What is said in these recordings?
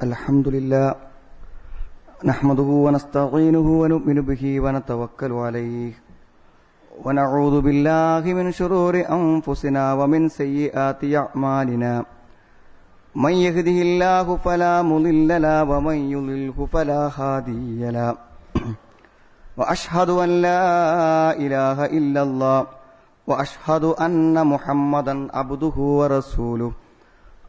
الحمد لله نحمده ونستعينه ونؤمن به ونتوكل عليه ونعوذ بالله من شرور أنفسنا ومن سيئات أعمالنا. من يهده الله فلا مضل له ومن يضلله فلا هادي له. وأشهد أن لا إله إلا الله وأشهد أن محمدا عبده ورسوله.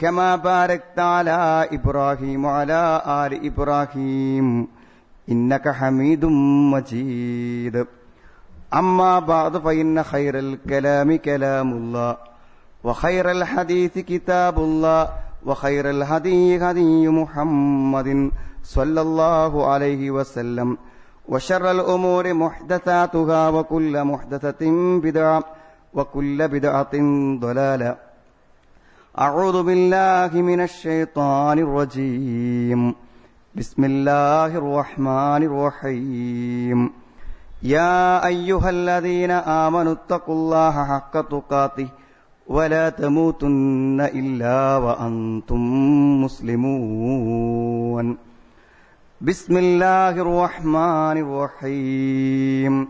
كما باركت على إبراهيم وعلى آل إبراهيم إنك حميد مجيد. أما بعد فإن خير الكلام كلام الله وخير الحديث كتاب الله وخير الهدي هدي محمد صلى الله عليه وسلم وشر الأمور محدثاتها وكل محدثة بدعة وكل بدعة ضلالة. أعوذ بالله من الشيطان الرجيم. بسم الله الرحمن الرحيم. يا أيها الذين آمنوا اتقوا الله حق تقاته ولا تموتن إلا وأنتم مسلمون. بسم الله الرحمن الرحيم.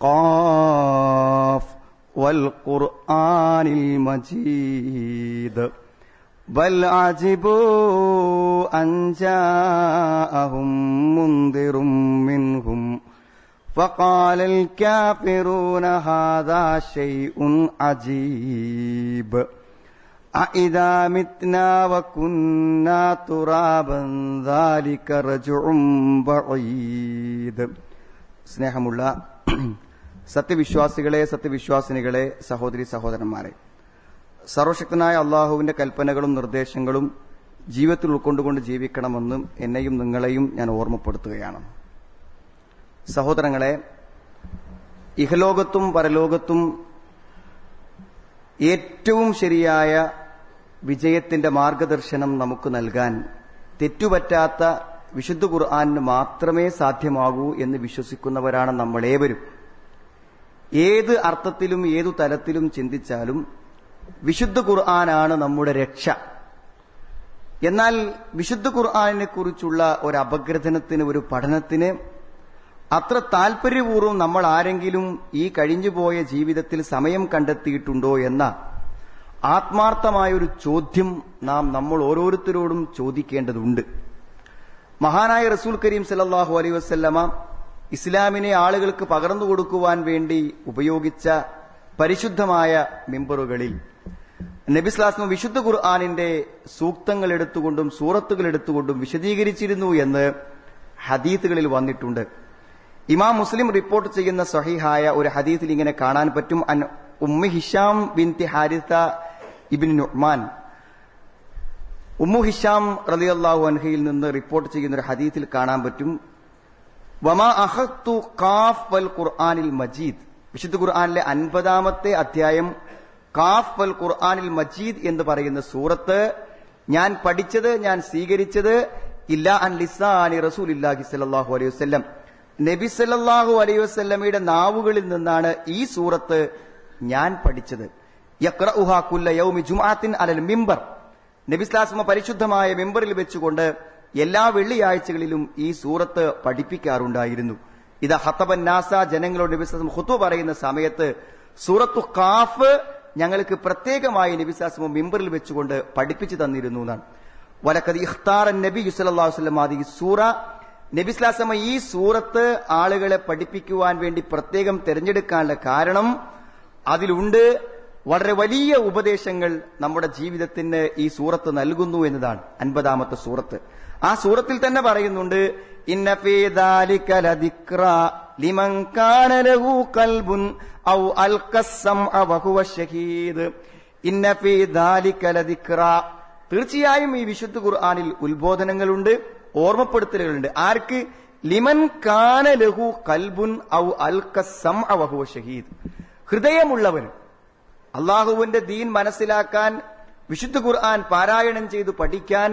قاف والقرآن المجيد بل عجبوا أن جاءهم منذر منهم فقال الكافرون هذا شيء عجيب أإذا متنا وكنا ترابا ذلك رجع بعيد സ്നേഹമുള്ള സത്യവിശ്വാസികളെ സത്യവിശ്വാസിനികളെ സഹോദരി സഹോദരന്മാരെ. സർവശക്തനായ അള്ളാഹുവിന്റെ കൽപ്പനകളും നിർദ്ദേശങ്ങളും ജീവിതത്തിൽ ഉൾക്കൊണ്ടുകൊണ്ട് ജീവിക്കണമെന്നും എന്നെയും നിങ്ങളെയും ഞാൻ ഓർമ്മപ്പെടുത്തുകയാണ്. സഹോദരങ്ങളെ ഇഹലോകത്തും പരലോകത്തും ഏറ്റവും ശരിയായ വിജയത്തിന്റെ മാർഗദർശനം നമുക്ക് നൽകാൻ തെറ്റുപറ്റാത്ത വിശുദ്ധ ഖുർആാനിന് മാത്രമേ സാധ്യമാകൂ എന്ന് വിശ്വസിക്കുന്നവരാണ് നമ്മളേവരും. ഏത് അർത്ഥത്തിലും ഏതു തലത്തിലും ചിന്തിച്ചാലും വിശുദ്ധ ഖുർആനാണ് നമ്മുടെ രക്ഷ. എന്നാൽ വിശുദ്ധ ഖുർആാനിനെ കുറിച്ചുള്ള ഒരു അപഗ്രഥനത്തിന് ഒരു പഠനത്തിന് അത്ര താൽപര്യപൂർവം നമ്മൾ ആരെങ്കിലും ഈ കഴിഞ്ഞുപോയ ജീവിതത്തിൽ സമയം കണ്ടെത്തിയിട്ടുണ്ടോ എന്ന ആത്മാർത്ഥമായൊരു ചോദ്യം നാം നമ്മൾ ഓരോരുത്തരോടും ചോദിക്കേണ്ടതുണ്ട്. മഹാനായ റസൂൽ കരീം സല്ലാഹു അലൈ വസ്ല്ലമ ഇസ്ലാമിനെ ആളുകൾക്ക് പകർന്നു കൊടുക്കുവാൻ വേണ്ടി ഉപയോഗിച്ച പരിശുദ്ധമായ മെമ്പറുകളിൽ. നബിസ്ലാസ്മ വിശുദ്ധ ഖുർആാനിന്റെ സൂക്തങ്ങൾ എടുത്തുകൊണ്ടും സൂറത്തുകൾ എടുത്തുകൊണ്ടും വിശദീകരിച്ചിരുന്നു എന്ന് ഹദീത്തുകളിൽ വന്നിട്ടുണ്ട്. ഇമാം മുസ്ലിം റിപ്പോർട്ട് ചെയ്യുന്ന സഹിഹായ ഒരു ഹദീത്തിൽ ഇങ്ങനെ കാണാൻ പറ്റും. അൻ ഉമ്മി ഹിഷാം ബിൻതി ഹാരിത്ത ഇബിൻ നുഹ്മാൻ ഉമ്മു ഹിഷാം റലിയല്ലാഹു അൻഹയിൽ നിന്ന് റിപ്പോർട്ട് ചെയ്യുന്ന ഒരു ഹദീത്തിൽ കാണാൻ പറ്റും. വമാ കാഫ് വൽ ഖുർആാനിൽ മജീദ്. വിശുദ്ധ ഖുർആാനിലെ അൻപതാമത്തെ അധ്യായം കാഫ് വൽ ഖുർആാനിൽ മജീദ് എന്ന് പറയുന്ന സൂറത്ത് ഞാൻ പഠിച്ചത് ഞാൻ സ്വീകരിച്ചത് ഇല്ല അൻ ലിസാനി റസൂൽ ഇല്ലാഹി അലൈഹി വസ്ലം നബി സല്ലാഹു അലൈഹി വസ്ല്ലമയുടെ നാവുകളിൽ നിന്നാണ് ഈ സൂറത്ത് ഞാൻ പഠിച്ചത്. യൗമി ജുമാത്തിൻ അലൽ മിമ്പർ നബിസ്ലാസ്മ പരിശുദ്ധമായ മെമ്പറിൽ വെച്ചുകൊണ്ട് എല്ലാ വെള്ളിയാഴ്ചകളിലും ഈ സൂറത്ത് പഠിപ്പിക്കാറുണ്ടായിരുന്നു. ഇത് ഹത്തബൻ നാസ ജനങ്ങളോട് നബിസ്ലാസ്മ ഹുത്തു പറയുന്ന സമയത്ത് സൂറത്തു കാഫ് ഞങ്ങൾക്ക് പ്രത്യേകമായി നബിസ്ലാസ്മ മിമ്പറിൽ വെച്ചുകൊണ്ട് പഠിപ്പിച്ചു തന്നിരുന്നു എന്നാണ്. വലക്കത് ഇഖ്താർ നബി യുസലാസ്ലം ആദി സൂറ നബിസ്ലാസമ ഈ സൂറത്ത് ആളുകളെ പഠിപ്പിക്കുവാൻ വേണ്ടി പ്രത്യേകം തിരഞ്ഞെടുക്കാനുള്ള കാരണം അതിലുണ്ട്. വളരെ വലിയ ഉപദേശങ്ങൾ നമ്മുടെ ജീവിതത്തിന് ഈ സൂറത്ത് നൽകുന്നു എന്നതാണ് അൻപതാമത്തെ സൂറത്ത്. ആ സൂറത്തിൽ തന്നെ പറയുന്നുണ്ട് തീർച്ചയായും ഈ വിശുദ്ധ ഖുർആാനിൽ ഉത്ബോധനങ്ങളുണ്ട് ഓർമ്മപ്പെടുത്തലുകളുണ്ട്. ആർക്ക്? ലിമൻ കാന ലഹു കൽബുൻ ഔ അൽ കസം വഹുവ ഷഹീദ് ഹൃദയമുള്ളവന് അള്ളാഹുവിന്റെ ദീൻ മനസ്സിലാക്കാൻ വിശുദ്ധ ഖുർആൻ പാരായണം ചെയ്ത് പഠിക്കാൻ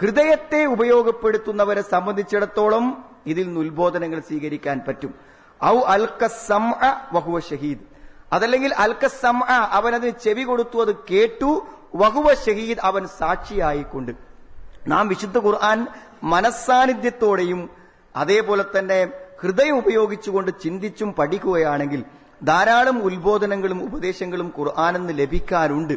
ഹൃദയത്തെ ഉപയോഗപ്പെടുത്തുന്നവരെ സംബന്ധിച്ചിടത്തോളം ഇതിൽ നിന്ന് ഉത്ബോധനങ്ങൾ സ്വീകരിക്കാൻ പറ്റും. ഔ അൽക്കസം വഹുവ ഷഹീദ്. അതല്ലെങ്കിൽ അൽക്കസം അതിന് ചെവി കൊടുത്തു അത് കേട്ടു വഹുവ ഷഹീദ് അവൻ സാക്ഷിയായിക്കൊണ്ട്. നാം വിശുദ്ധ ഖുർആൻ മനസ്സാന്നിധ്യത്തോടെയും അതേപോലെ തന്നെ ഹൃദയം ഉപയോഗിച്ചുകൊണ്ട് ചിന്തിച്ചും പഠിക്കുകയാണെങ്കിൽ ധാരാളം ഉത്ബോധനങ്ങളും ഉപദേശങ്ങളും ഖുർആാനെന്ന് നിന്ന് ലഭിക്കാനുണ്ട്.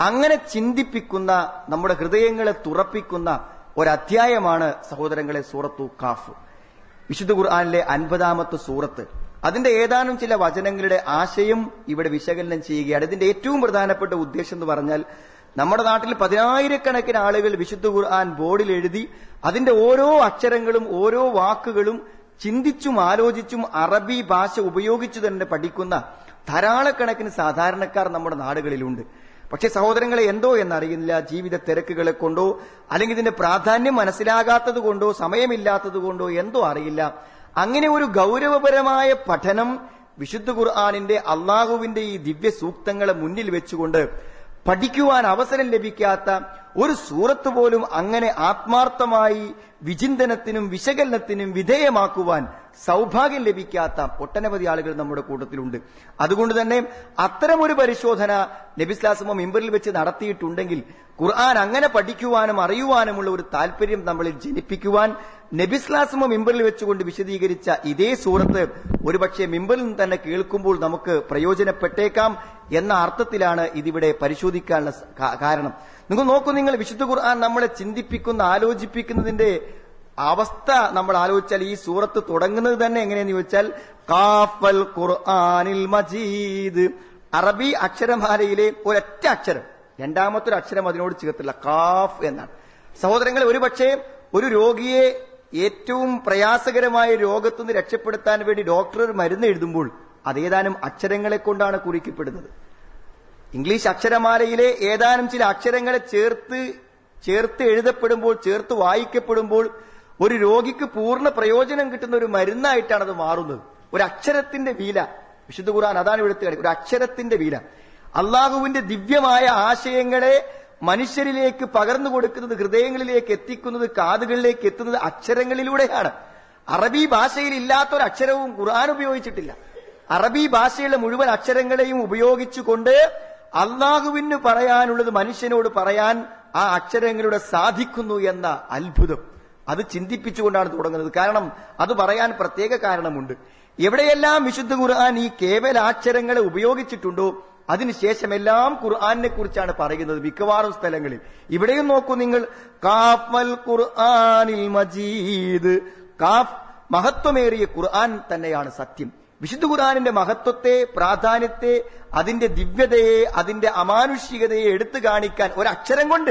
അങ്ങനെ ചിന്തിപ്പിക്കുന്ന നമ്മുടെ ഹൃദയങ്ങളെ തുറപ്പിക്കുന്ന ഒരധ്യായമാണ് സഹോദരങ്ങളെ സൂറത്തു കാഫ്. വിശുദ്ധ ഖുർആാനിലെ അൻപതാമത്തെ സൂറത്ത്. അതിന്റെ ഏതാനും ചില വചനങ്ങളുടെ ആശയം ഇവിടെ വിശകലനം ചെയ്യുകയാണ്. ഇതിന്റെ ഏറ്റവും പ്രധാനപ്പെട്ട ഉദ്ദേശം എന്ന് പറഞ്ഞാൽ നമ്മുടെ നാട്ടിൽ പതിനായിരക്കണക്കിന് ആളുകൾ വിശുദ്ധ ഖുർആൻ ബോർഡിൽ എഴുതി അതിന്റെ ഓരോ അക്ഷരങ്ങളും ഓരോ വാക്കുകളും ചിന്തിച്ചും ആലോചിച്ചും അറബി ഭാഷ ഉപയോഗിച്ചു തന്നെ പഠിക്കുന്ന ധാരാളക്കണക്കിന് സാധാരണക്കാർ നമ്മുടെ നാടുകളിലുണ്ട്. പക്ഷെ സഹോദരങ്ങളെ എന്തോ എന്നറിയില്ല. ജീവിത തിരക്കുകളെ കൊണ്ടോ അല്ലെങ്കിൽ ഇതിന്റെ പ്രാധാന്യം മനസ്സിലാകാത്തത് കൊണ്ടോ സമയമില്ലാത്തത് കൊണ്ടോ എന്തോ അറിയില്ല. അങ്ങനെ ഒരു ഗൗരവപരമായ പഠനം വിശുദ്ധ ഖുർആാനിന്റെ അള്ളാഹുവിന്റെ ഈ ദിവ്യ സൂക്തങ്ങളെ മുന്നിൽ വെച്ചുകൊണ്ട് പഠിക്കുവാൻ അവസരം ലഭിക്കാത്ത ഒരു സൂറത്ത് പോലും അങ്ങനെ ആത്മാർത്ഥമായി വിചിന്തനത്തിനും വിശകലനത്തിനും വിധേയമാക്കുവാൻ സൗഭാഗ്യം ലഭിക്കാത്ത ഒട്ടനവധി ആളുകൾ നമ്മുടെ കൂട്ടത്തിലുണ്ട്. അതുകൊണ്ട് തന്നെ അത്തരമൊരു പരിശോധന നബിസ്ലാസമോ മിമ്പറിൽ വെച്ച് നടത്തിയിട്ടുണ്ടെങ്കിൽ ഖുർആൻ അങ്ങനെ പഠിക്കുവാനും അറിയുവാനുമുള്ള ഒരു താല്പര്യം നമ്മളിൽ ജനിപ്പിക്കുവാൻ നബിസ്ലാസമോ മിമ്പറിൽ വെച്ചുകൊണ്ട് വിശദീകരിച്ച ഇതേ സൂറത്ത് ഒരുപക്ഷെ മിമ്പറിൽ നിന്ന് തന്നെ കേൾക്കുമ്പോൾ നമുക്ക് പ്രയോജനപ്പെട്ടേക്കാം എന്ന അർത്ഥത്തിലാണ് ഇതിവിടെ പരിശോധിക്കാനുള്ള കാരണം. നിങ്ങൾ നോക്കൂ നിങ്ങൾ വിശുദ്ധ ഖുർആൻ നമ്മളെ ചിന്തിപ്പിക്കുന്ന ആലോചിപ്പിക്കുന്നതിന്റെ അവസ്ഥ നമ്മൾ ആലോചിച്ചാൽ ഈ സൂറത്ത് തുടങ്ങുന്നത് തന്നെ എങ്ങനെയെന്ന് ചോദിച്ചാൽ കാഫൽ ഖുർആനിൽ മജീദ്. അറബി അക്ഷരമാലയിലെ ഒരൊറ്റ അക്ഷരം രണ്ടാമത്തെ ഒരു അക്ഷരം അതിനോട് ചേർത്തില്ല കാഫ് എന്നാണ്. സഹോദരങ്ങൾ ഒരുപക്ഷെ ഒരു രോഗിയെ ഏറ്റവും പ്രയാസകരമായ രോഗത്തുനിന്ന് രക്ഷപ്പെടുത്താൻ വേണ്ടി ഡോക്ടർ മരുന്ന് എഴുതുമ്പോൾ അതേതാനും അക്ഷരങ്ങളെ കൊണ്ടാണ് കുറിക്കപ്പെടുന്നത്. ഇംഗ്ലീഷ് അക്ഷരമാലയിലെ ഏതാനും ചില അക്ഷരങ്ങളെ ചേർത്ത് ചേർത്ത് എഴുതപ്പെടുമ്പോൾ ചേർത്ത് വായിക്കപ്പെടുമ്പോൾ ഒരു രോഗിക്ക് പൂർണ പ്രയോജനം കിട്ടുന്ന ഒരു മരുന്നായിട്ടാണ് അത് മാറുന്നത്. ഒരു അക്ഷരത്തിന്റെ വീല. വിശുദ്ധ ഖുർആൻ അതാണ് ഇവിടുത്തെ കാര്യം. ഒരു അക്ഷരത്തിന്റെ വീല. അള്ളാഹുവിന്റെ ദിവ്യമായ ആശയങ്ങളെ മനുഷ്യരിലേക്ക് പകർന്നു കൊടുക്കുന്നത് ഹൃദയങ്ങളിലേക്ക് എത്തിക്കുന്നത് കാതുകളിലേക്ക് എത്തുന്നത് അക്ഷരങ്ങളിലൂടെയാണ്. അറബി ഭാഷയിൽ ഇല്ലാത്തൊരു അക്ഷരവും ഖുർആൻ ഉപയോഗിച്ചിട്ടില്ല. അറബി ഭാഷയിലെ മുഴുവൻ അക്ഷരങ്ങളെയും ഉപയോഗിച്ചുകൊണ്ട് അള്ളാഹുവിന് പറയാനുള്ളത് മനുഷ്യനോട് പറയാൻ ആ അക്ഷരങ്ങളുടെ സാധിക്കുന്നു എന്ന അത്ഭുതം. അത് ചിന്തിപ്പിച്ചുകൊണ്ടാണ് തുടങ്ങുന്നത്. കാരണം അത് പറയാൻ പ്രത്യേക കാരണമുണ്ട്. എവിടെയെല്ലാം വിശുദ്ധ ഖുർആൻ ഈ കേവലാക്ഷരങ്ങളെ ഉപയോഗിച്ചിട്ടുണ്ടോ അതിനുശേഷം എല്ലാം ഖുർആാനിനെ കുറിച്ചാണ് പറയുന്നത് മിക്കവാറും സ്ഥലങ്ങളിൽ. ഇവിടെയും നോക്കൂ നിങ്ങൾ കാഫൽ ഖുർആാനിൽ മജീദ്. കാഫ് മഹത്വമേറിയ ഖുർആൻ തന്നെയാണ് സത്യം. വിശുദ്ധ ഖുർആാനിന്റെ മഹത്വത്തെ പ്രാധാന്യത്തെ അതിന്റെ ദിവ്യതയെ അതിന്റെ അമാനുഷികതയെ എടുത്തു കാണിക്കാൻ ഒരക്ഷരം കൊണ്ട്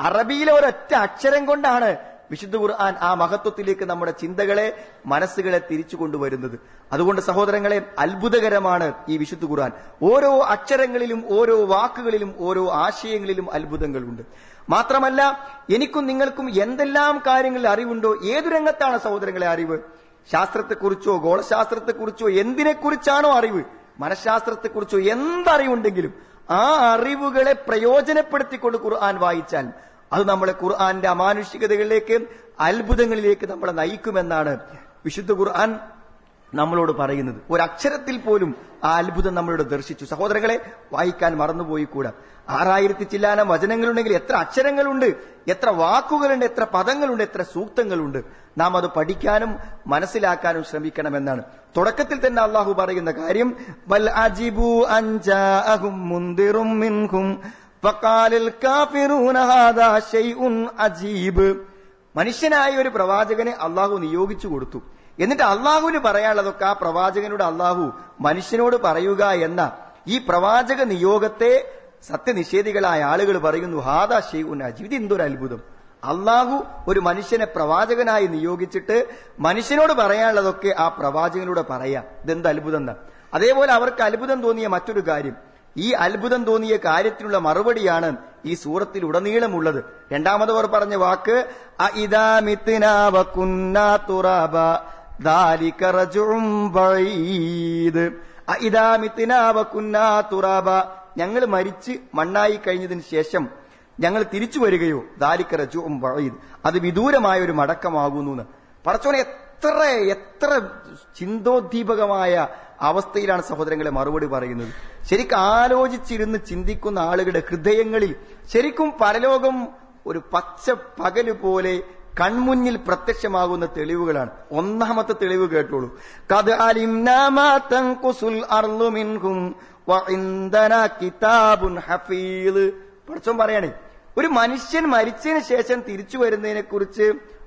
അറബിയിലെ ഒരൊറ്റ അക്ഷരം കൊണ്ടാണ് വിശുദ്ധ ഖുർആൻ ആ മഹത്വത്തിലേക്ക് നമ്മുടെ ചിന്തകളെ മനസ്സുകളെ തിരിച്ചു കൊണ്ടുവരുന്നത്. അതുകൊണ്ട് സഹോദരങ്ങളെ അത്ഭുതകരമാണ് ഈ വിശുദ്ധ ഖുർആൻ. ഓരോ അക്ഷരങ്ങളിലും ഓരോ വാക്കുകളിലും ഓരോ ആശയങ്ങളിലും അത്ഭുതങ്ങളുണ്ട്. മാത്രമല്ല എനിക്കും നിങ്ങൾക്കും എന്തെല്ലാം കാര്യങ്ങളിൽ അറിവുണ്ടോ ഏതു രംഗത്താണ് സഹോദരങ്ങളെ അറിവ്? ശാസ്ത്രത്തെക്കുറിച്ചോ ഗോളശാസ്ത്രത്തെക്കുറിച്ചോ എന്തിനെക്കുറിച്ചാണോ അറിവ്? മനഃശാസ്ത്രത്തെക്കുറിച്ചോ എന്തറിവുണ്ടെങ്കിലും ആ അറിവുകളെ പ്രയോജനപ്പെടുത്തിക്കൊണ്ട് ഖുർആൻ വായിച്ചാൽ അത് നമ്മളെ ഖുർആന്റെ അമാനുഷികതകളിലേക്ക് അത്ഭുതങ്ങളിലേക്ക് നമ്മളെ നയിക്കുമെന്നാണ് വിശുദ്ധ ഖുർആൻ നമ്മളോട് പറയുന്നത്. ഒരക്ഷരത്തിൽ പോലും ആ അത്ഭുതം നമ്മളോട് ദർശിച്ചു. സഹോദരങ്ങളെ വായിക്കാൻ മറന്നുപോയി കൂടാ. ആറായിരത്തി ചില്ലാനം വചനങ്ങളുണ്ടെങ്കിൽ എത്ര അക്ഷരങ്ങളുണ്ട് എത്ര വാക്കുകളുണ്ട് എത്ര പദങ്ങളുണ്ട് എത്ര സൂക്തങ്ങളുണ്ട്. നാം അത് പഠിക്കാനും മനസ്സിലാക്കാനും ശ്രമിക്കണമെന്നാണ്. തുടക്കത്തിൽ തന്നെ അള്ളാഹു പറയുന്ന കാര്യം മിൻഹും കാഫിറൂന ഹാദാ അജീബ്. മനുഷ്യനായ ഒരു പ്രവാചകനെ അള്ളാഹു നിയോഗിച്ചു കൊടുത്തു. എന്നിട്ട് അള്ളാഹുവിന് പറയാനുള്ളതൊക്കെ ആ പ്രവാചകനോട് അള്ളാഹു മനുഷ്യനോട് പറയുക എന്ന ഈ പ്രവാചക നിയോഗത്തെ സത്യനിഷേധികളായ ആളുകൾ പറയുന്നു ഹാദാ ഷെയ്ഖുൻ അജീബ്. ഇത് എന്തൊരു അത്ഭുതം. അള്ളാഹു ഒരു മനുഷ്യനെ പ്രവാചകനായി നിയോഗിച്ചിട്ട് മനുഷ്യനോട് പറയാനുള്ളതൊക്കെ ആ പ്രവാചകനോട് പറയാം. ഇതെന്ത് അത്ഭുതം എന്ന അതേപോലെ അവർക്ക് അത്ഭുതം തോന്നിയ മറ്റൊരു കാര്യം. ഈ അത്ഭുതം തോന്നിയ കാര്യത്തിനുള്ള മറുപടിയാണ് ഈ സൂറത്തിൽ ഉടനീളമുള്ളത്. അവർ പറഞ്ഞ വാക്ക് അഇദാ മിത്നാ വകുന്നാ തുറാബ. തുറാബ. ഞങ്ങൾ മരിച്ച് മണ്ണായി കഴിഞ്ഞതിന് ശേഷം ഞങ്ങൾ തിരിച്ചു വരികയോ ദാലിക റജുഉം ബഈദ്. അത് വിദൂരമായ ഒരു മടക്കമാകുന്നു പറച്ചോനെ എത്ര എത്ര ചിന്തോദ്ദീപകമായ അവസ്ഥയിലാണ് സഹോദരങ്ങളെ മറുപടി പറയുന്നത്. ശരിക്കും ആലോചിച്ചിരുന്ന് ചിന്തിക്കുന്ന ആളുകളുടെ ഹൃദയങ്ങളിൽ ശരിക്കും പരലോകം ഒരു പച്ച പകൽ പോലെ കൺമുന്നിൽ പ്രത്യക്ഷമാകുന്ന തെളിവുകളാണ്. ഒന്നാമത്തെ തെളിവ് കേട്ടോളൂ. കത് കിതാബുൻ ഹഫീദ്. പഠിച്ചോൻ പറയണേ ഒരു മനുഷ്യൻ മരിച്ചതിന് ശേഷം തിരിച്ചു വരുന്നതിനെ കുറിച്ച്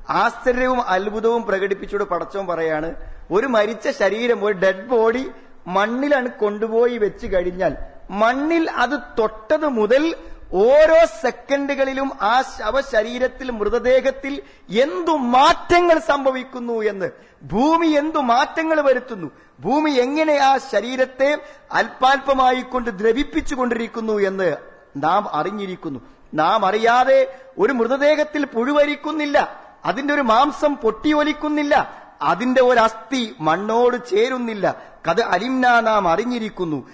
ആശ്ചര്യവും അത്ഭുതവും പ്രകടിപ്പിച്ചുകൊണ്ട് പടച്ചോൻ പറയാണ് ഒരു മരിച്ച ശരീരം ഒരു ഡെഡ് ബോഡി മണ്ണിലാണ് കൊണ്ടുപോയി വെച്ച് കഴിഞ്ഞാൽ മണ്ണിൽ അത് തൊട്ടത് മുതൽ ഓരോ സെക്കൻഡുകളിലും ആ ശവശരീരത്തിൽ മൃതദേഹത്തിൽ എന്തു മാറ്റങ്ങൾ സംഭവിക്കുന്നു എന്ന്. ഭൂമി എന്തു മാറ്റങ്ങൾ വരുത്തുന്നു. ഭൂമി എങ്ങനെ ആ ശരീരത്തെ അല്പാൽപമായി കൊണ്ട് ദ്രവിപ്പിച്ചു കൊണ്ടിരിക്കുന്നു എന്ന് നാം അറിഞ്ഞിരിക്കുന്നു. നാം അറിയാതെ ഒരു മൃതദേഹത്തിൽ പുഴുവരിക്കുന്നില്ല. അതിന്റെ ഒരു മാംസം പൊട്ടിയൊലിക്കുന്നില്ല. അതിന്റെ ഒരു അസ്ഥി മണ്ണോട് ചേരുന്നില്ല. കത് അലിംന നാം അറിഞ്ഞിരിക്കുന്നു.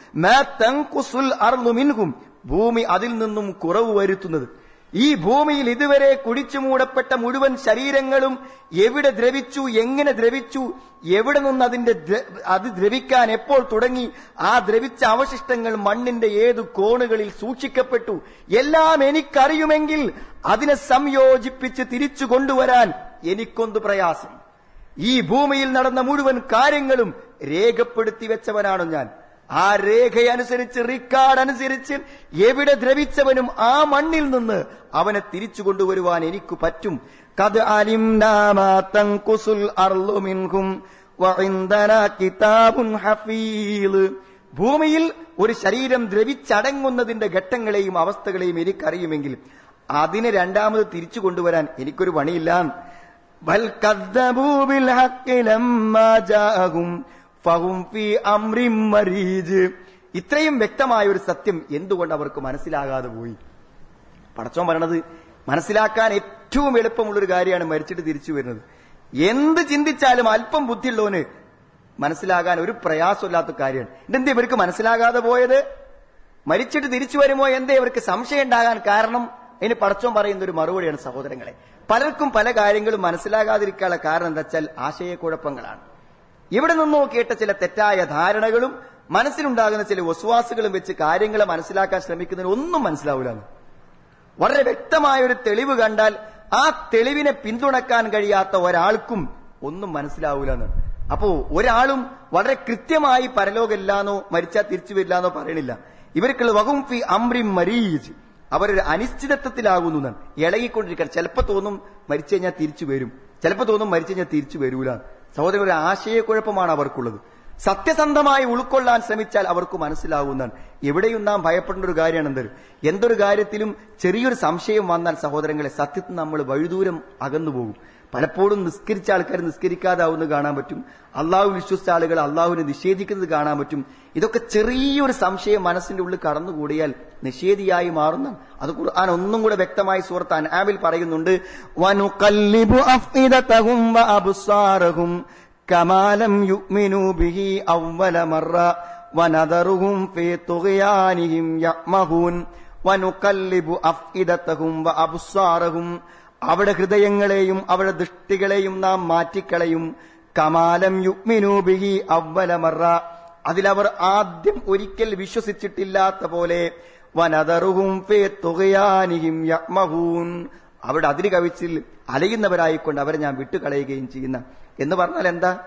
ഭൂമി അതിൽ നിന്നും കുറവ് വരുത്തുന്നത്. ഈ ഭൂമിയിൽ ഇതുവരെ കുടിച്ചു മൂടപ്പെട്ട മുഴുവൻ ശരീരങ്ങളും എവിടെ ദ്രവിച്ചു എങ്ങനെ ദ്രവിച്ചു എവിടെ നിന്ന് അതിന്റെ അത് ദ്രവിക്കാൻ എപ്പോൾ തുടങ്ങി ആ ദ്രവിച്ച അവശിഷ്ടങ്ങൾ മണ്ണിന്റെ ഏതു കോണുകളിൽ സൂക്ഷിക്കപ്പെട്ടു. എല്ലാം എനിക്കറിയുമെങ്കിൽ അതിനെ സംയോജിപ്പിച്ച് തിരിച്ചു കൊണ്ടുവരാൻ എനിക്കൊന്ന് പ്രയാസം. ഈ ഭൂമിയിൽ നടന്ന മുഴുവൻ കാര്യങ്ങളും രേഖപ്പെടുത്തി വെച്ചവനാണ് ഞാൻ. ആ രേഖയനുസരിച്ച് റിക്കാർഡ് അനുസരിച്ച് എവിടെ ദ്രവിച്ചവനും ആ മണ്ണിൽ നിന്ന് അവനെ തിരിച്ചു കൊണ്ടുവരുവാൻ എനിക്ക് പറ്റും. കത് ഭൂമിയിൽ ഒരു ശരീരം ദ്രവിച്ചടങ്ങുന്നതിന്റെ ഘട്ടങ്ങളെയും അവസ്ഥകളെയും എനിക്കറിയുമെങ്കിൽ അതിനെ രണ്ടാമത് തിരിച്ചു കൊണ്ടുവരാൻ എനിക്കൊരു പണിയില്ല. ബൽ കദ്ദബൂ ബിൽ മരീജ്. ഇത്രയും വ്യക്തമായ ഒരു സത്യം എന്തുകൊണ്ട് അവർക്ക് മനസ്സിലാകാതെ പോയി? പടച്ചോൻ പറയണത് മനസ്സിലാക്കാൻ ഏറ്റവും എളുപ്പമുള്ളൊരു കാര്യമാണ് മരിച്ചിട്ട് തിരിച്ചു വരുന്നത്. എന്ത് ചിന്തിച്ചാലും അല്പം ബുദ്ധിയുള്ളവന് മനസ്സിലാകാൻ ഒരു പ്രയാസമില്ലാത്ത കാര്യമാണ്. ഇതെന്താ ഇവർക്ക് മനസ്സിലാകാതെ പോയത്? മരിച്ചിട്ട് തിരിച്ചു വരുമോ? എന്തേ ഇവർക്ക് സംശയം ഉണ്ടാകാൻ കാരണം? അതിന് പടച്ചോൻ പറയുന്ന ഒരു മറുപടിയാണ് സഹോദരങ്ങളെ. പലർക്കും പല കാര്യങ്ങളും മനസ്സിലാകാതിരിക്കാനുള്ള കാരണം എന്താ വെച്ചാൽ ആശയക്കുഴപ്പങ്ങളാണ്. ഇവിടെ നിന്നോ കേട്ട ചില തെറ്റായ ധാരണകളും മനസ്സിലുണ്ടാകുന്ന ചില വസ്വാസുകളും വെച്ച് കാര്യങ്ങളെ മനസ്സിലാക്കാൻ ശ്രമിക്കുന്നതിന് ഒന്നും മനസ്സിലാവില്ല വളരെ വ്യക്തമായ ഒരു തെളിവ് കണ്ടാൽ ആ തെളിവിനെ പിന്തുണക്കാൻ കഴിയാത്ത ഒരാൾക്കും ഒന്നും മനസ്സിലാവൂലെന്ന് അപ്പോ ഒരാളും വളരെ കൃത്യമായി പരലോകമില്ലാന്നോ മരിച്ചാൽ തിരിച്ചു വരില്ലാന്നോ പറയണില്ല. ഇവർക്കുള്ള വകും ഫി അമ്രി മരീജ്. അവരൊരു അനിശ്ചിതത്വത്തിലാകുന്നു ഇളകിക്കൊണ്ടിരിക്കാൻ ചിലപ്പോ തോന്നും മരിച്ചു കഴിഞ്ഞാൽ തിരിച്ചു വരും. ചിലപ്പോ തോന്നും മരിച്ചു കഴിഞ്ഞാൽ തിരിച്ചു വരൂല. സഹോദരൻ ഒരു ആശയക്കുഴപ്പമാണ് അവർക്കുള്ളത്. സത്യസന്ധമായി ഉൾക്കൊള്ളാൻ ശ്രമിച്ചാൽ അവർക്ക് മനസ്സിലാവുന്നതാണ് എവിടെയും നാം ഭയപ്പെടേണ്ട ഒരു കാര്യമാണ് എന്തൊരു എന്തൊരു കാര്യത്തിലും ചെറിയൊരു സംശയം വന്നാൽ സഹോദരങ്ങളെ സത്യത്തിൽ നമ്മൾ വഴുദൂരം അകന്നു പോകും പലപ്പോഴും നിസ്കരിച്ച ആൾക്കാർ നിസ്കരിക്കാതാവുന്നത് കാണാൻ പറ്റും. അള്ളാഹു വിശ്വസിച്ച ആളുകൾ അള്ളാഹുവിനെ നിഷേധിക്കുന്നത് കാണാൻ പറ്റും. ഇതൊക്കെ ചെറിയൊരു സംശയം മനസ്സിന്റെ ഉള്ളിൽ കടന്നുകൂടിയാൽ നിഷേധിയായി മാറുന്ന അത് ഖുർആൻ ഒന്നും കൂടെ വ്യക്തമായി സുഹൃത്ത് അനാമിൽ പറയുന്നുണ്ട് വനുകല്ലിബു അഫ്ഇദതഹും കമാലം യുഅ്മിനു ബിഹി ഫീ അഫ്ഇദതഹും അവിടെ ഹൃദയങ്ങളെയും അവിടെ ദൃഷ്ടികളെയും നാം മാറ്റിക്കളയും. കമാലം യുഗ്മിനു അവലമറ അതിലവർ ആദ്യം ഒരിക്കൽ വിശ്വസിച്ചിട്ടില്ലാത്ത പോലെ വനതറുഹും അവിടെ അതിര് കവിച്ചിൽ അലയുന്നവരായിക്കൊണ്ട് അവരെ ഞാൻ വിട്ടുകളയുകയും ചെയ്യുന്ന. എന്ന് പറഞ്ഞാൽ എന്താ?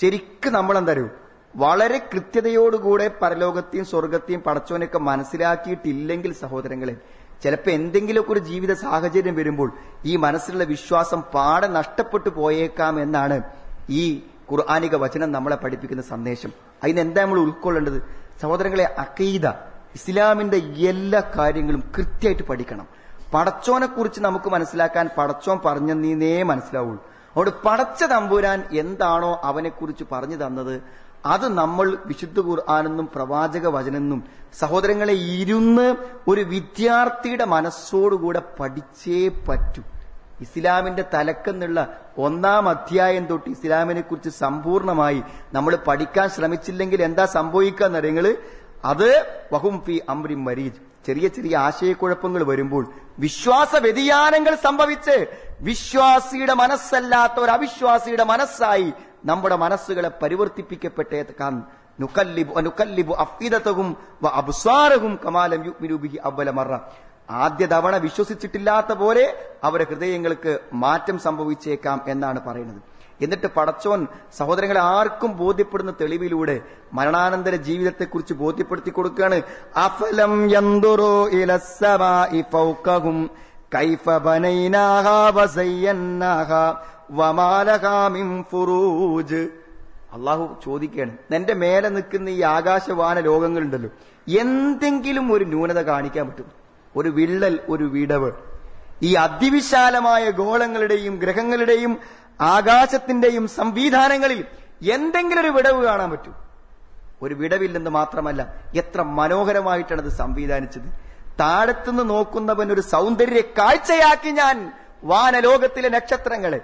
ശരിക്കും നമ്മൾ എന്തറിയൂ വളരെ കൃത്യതയോടുകൂടെ പരലോകത്തെയും സ്വർഗത്തെയും പടച്ചവനൊക്കെ മനസ്സിലാക്കിയിട്ടില്ലെങ്കിൽ സഹോദരങ്ങളെ ചിലപ്പോൾ എന്തെങ്കിലുമൊക്കെ ഒരു ജീവിത സാഹചര്യം വരുമ്പോൾ ഈ മനസ്സിലുള്ള വിശ്വാസം പാടെ നഷ്ടപ്പെട്ടു പോയേക്കാം എന്നാണ് ഈ ഖുർആാനിക വചനം നമ്മളെ പഠിപ്പിക്കുന്ന സന്ദേശം. അതിന് എന്താ നമ്മൾ ഉൾക്കൊള്ളേണ്ടത്? സഹോദരങ്ങളെ അക്കീദ ഇസ്ലാമിന്റെ എല്ലാ കാര്യങ്ങളും കൃത്യമായിട്ട് പഠിക്കണം. പടച്ചോനെ കുറിച്ച് നമുക്ക് മനസ്സിലാക്കാൻ പടച്ചോൻ പറഞ്ഞെന്നേ മനസ്സിലാവുള്ളൂ. അവിടെ പടച്ച തമ്പുരാൻ എന്താണോ അവനെക്കുറിച്ച് പറഞ്ഞു തന്നത് അത് നമ്മൾ വിശുദ്ധ ഖുർആാനെന്നും പ്രവാചക വചനെന്നും സഹോദരങ്ങളെ ഇരുന്ന് ഒരു വിദ്യാർത്ഥിയുടെ മനസ്സോടുകൂടെ പഠിച്ചേ പറ്റൂ. ഇസ്ലാമിന്റെ തലക്കെന്നുള്ള ഒന്നാം അധ്യായം തൊട്ട് ഇസ്ലാമിനെ കുറിച്ച് സമ്പൂർണമായി നമ്മൾ പഠിക്കാൻ ശ്രമിച്ചില്ലെങ്കിൽ എന്താ സംഭവിക്കുക എന്നറിയങ്ങൾ അത് വഹും ഫി അമ്രിം മരീജ് ചെറിയ ചെറിയ ആശയക്കുഴപ്പങ്ങൾ വരുമ്പോൾ വിശ്വാസ വ്യതിയാനങ്ങൾ സംഭവിച്ച് വിശ്വാസിയുടെ മനസ്സല്ലാത്ത ഒരു അവിശ്വാസിയുടെ മനസ്സായി നമ്മുടെ മനസ്സുകളെ പരിവർത്തിപ്പിക്കപ്പെട്ടേക്കാൻ നുക്കല്ലിബു ആദ്യ തവണ വിശ്വസിച്ചിട്ടില്ലാത്ത പോലെ അവരെ ഹൃദയങ്ങൾക്ക് മാറ്റം സംഭവിച്ചേക്കാം എന്നാണ് പറയുന്നത്. എന്നിട്ട് പടച്ചോൻ സഹോദരങ്ങളെ ആർക്കും ബോധ്യപ്പെടുന്ന തെളിവിലൂടെ മരണാനന്തര ജീവിതത്തെക്കുറിച്ച് ബോധ്യപ്പെടുത്തി കൊടുക്കുകയാണ്. അഫലം കൈഫ വമാലഹാ മിൻ ഫുറൂജ്. അള്ളാഹു ചോദിക്കുകയാണ് നിന്റെ മേലെ നിൽക്കുന്ന ഈ ആകാശവാന ലോകങ്ങളുണ്ടല്ലോ എന്തെങ്കിലും ഒരു ന്യൂനത കാണിക്കാൻ പറ്റും? ഒരു വിള്ളൽ ഒരു വിടവ്. ഈ അതിവിശാലമായ ഗോളങ്ങളുടെയും ഗ്രഹങ്ങളുടെയും ആകാശത്തിന്റെയും സംവിധാനങ്ങളിൽ എന്തെങ്കിലും ഒരു വിടവ് കാണാൻ പറ്റും? ഒരു വിടവില്ലെന്ന് മാത്രമല്ല എത്ര മനോഹരമായിട്ടാണ് അത് സംവിധാനിച്ചത്. താഴത്തുനിന്ന് നോക്കുന്നവൻ ഒരു സൗന്ദര്യ കാഴ്ചയാക്കി ഞാൻ വാനലോകത്തിലെ നക്ഷത്രങ്ങളെ